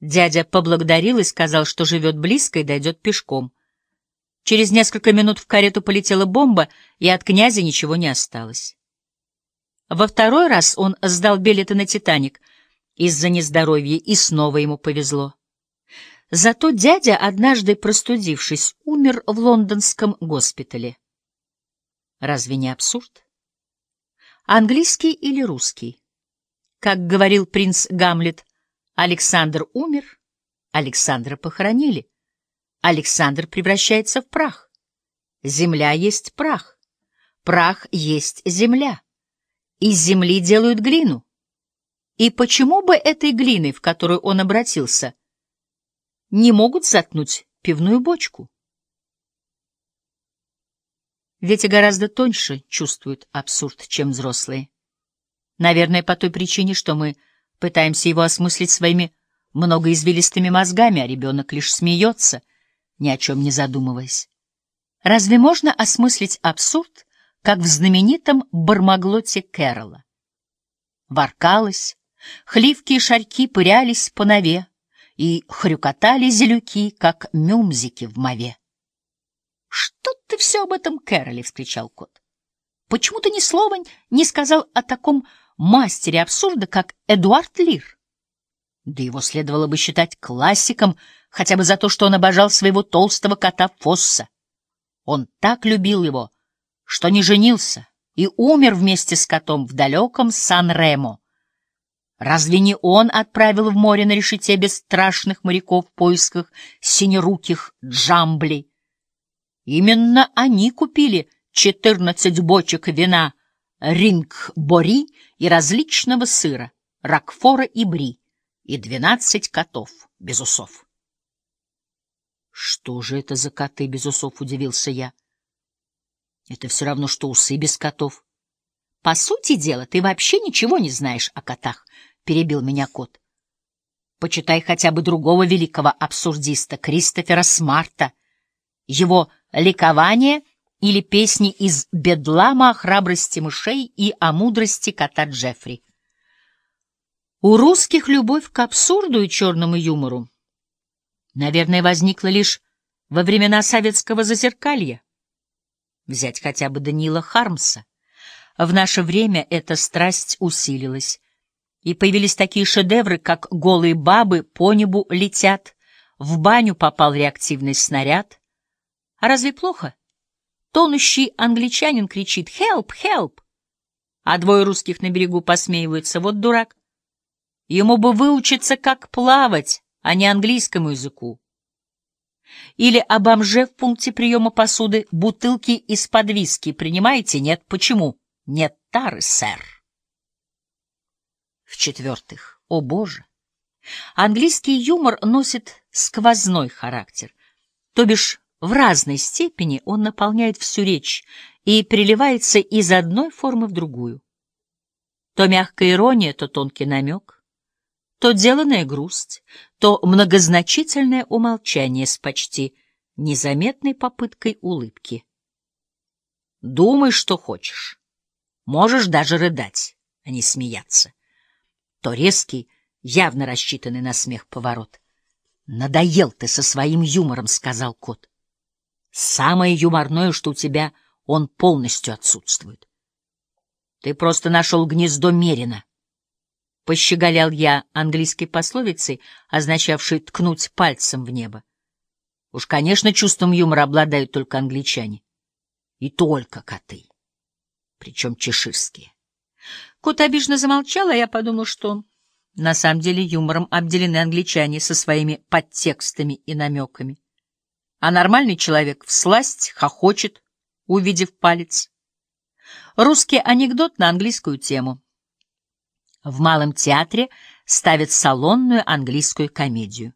Дядя поблагодарил и сказал, что живет близко и дойдет пешком. Через несколько минут в карету полетела бомба, и от князя ничего не осталось. Во второй раз он сдал билеты на «Титаник» из-за нездоровья, и снова ему повезло. Зато дядя, однажды простудившись, умер в лондонском госпитале. Разве не абсурд? Английский или русский? Как говорил принц Гамлет, Александр умер, Александра похоронили. Александр превращается в прах. Земля есть прах. Прах есть земля. Из земли делают глину. И почему бы этой глиной, в которую он обратился, не могут заткнуть пивную бочку? Дети гораздо тоньше чувствуют абсурд, чем взрослые. Наверное, по той причине, что мы пытаемся его осмыслить своими многоизвилистыми мозгами, а ребенок лишь смеется, ни о чем не задумываясь. Разве можно осмыслить абсурд, как в знаменитом бармаглоте Кэрола? Воркалось, хливки и шарьки пырялись по нове, и хрюкотали зелюки, как мюмзики в мове. — Что ты все об этом Кэроле? — вскричал кот. — Почему ты ни слова не сказал о таком мастере абсурда, как Эдуард Лир. Да его следовало бы считать классиком хотя бы за то, что он обожал своего толстого кота Фосса. Он так любил его, что не женился и умер вместе с котом в далеком Сан-Ремо. Разве не он отправил в море на решете бесстрашных моряков в поисках синеруких джамблей? Именно они купили четырнадцать бочек вина ринг-бори и различного сыра, ракфора и бри, и двенадцать котов без усов. Что же это за коты без усов, удивился я. Это все равно, что усы без котов. По сути дела, ты вообще ничего не знаешь о котах, перебил меня кот. Почитай хотя бы другого великого абсурдиста, Кристофера Смарта. Его ликование — или песни из «Бедлама» о храбрости мышей и о мудрости кота Джеффри. У русских любовь к абсурду и черному юмору, наверное, возникла лишь во времена советского зазеркалья. Взять хотя бы Данила Хармса. В наше время эта страсть усилилась, и появились такие шедевры, как «Голые бабы по небу летят», «В баню попал реактивный снаряд». А разве плохо? Тонущий англичанин кричит «Help! Help!», а двое русских на берегу посмеиваются «Вот дурак!». Ему бы выучиться, как плавать, а не английскому языку. Или о бомже в пункте приема посуды бутылки из-под виски принимаете? Нет. Почему? Нет тары, сэр. В-четвертых, о боже, английский юмор носит сквозной характер, то бишь в разной степени он наполняет всю речь и переливается из одной формы в другую. То мягкая ирония, то тонкий намек, то деланная грусть, то многозначительное умолчание с почти незаметной попыткой улыбки. Думай, что хочешь. Можешь даже рыдать, а не смеяться. То резкий, явно рассчитанный на смех поворот. «Надоел ты со своим юмором», — сказал кот. Самое юморное, что у тебя он полностью отсутствует. Ты просто нашел гнездо Мерина. Пощеголял я английской пословицей, означавшей ткнуть пальцем в небо. Уж, конечно, чувством юмора обладают только англичане. И только коты. Причем чеширские. Кот обиженно замолчал, а я подумал, что на самом деле юмором обделены англичане со своими подтекстами и намеками а нормальный человек всласть хохочет, увидев палец. Русский анекдот на английскую тему. В Малом театре ставят салонную английскую комедию.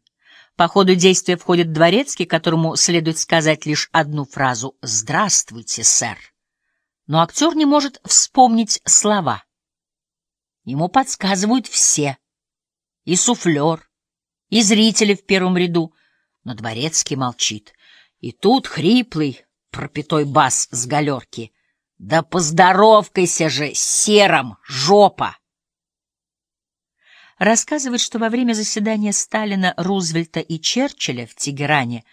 По ходу действия входит дворецкий, которому следует сказать лишь одну фразу «Здравствуйте, сэр». Но актер не может вспомнить слова. Ему подсказывают все. И суфлер, и зрители в первом ряду — но дворецкий молчит. И тут хриплый, пропитой бас с галерки. Да поздоровкайся же, сером, жопа! рассказывает, что во время заседания Сталина, Рузвельта и Черчилля в Тегеране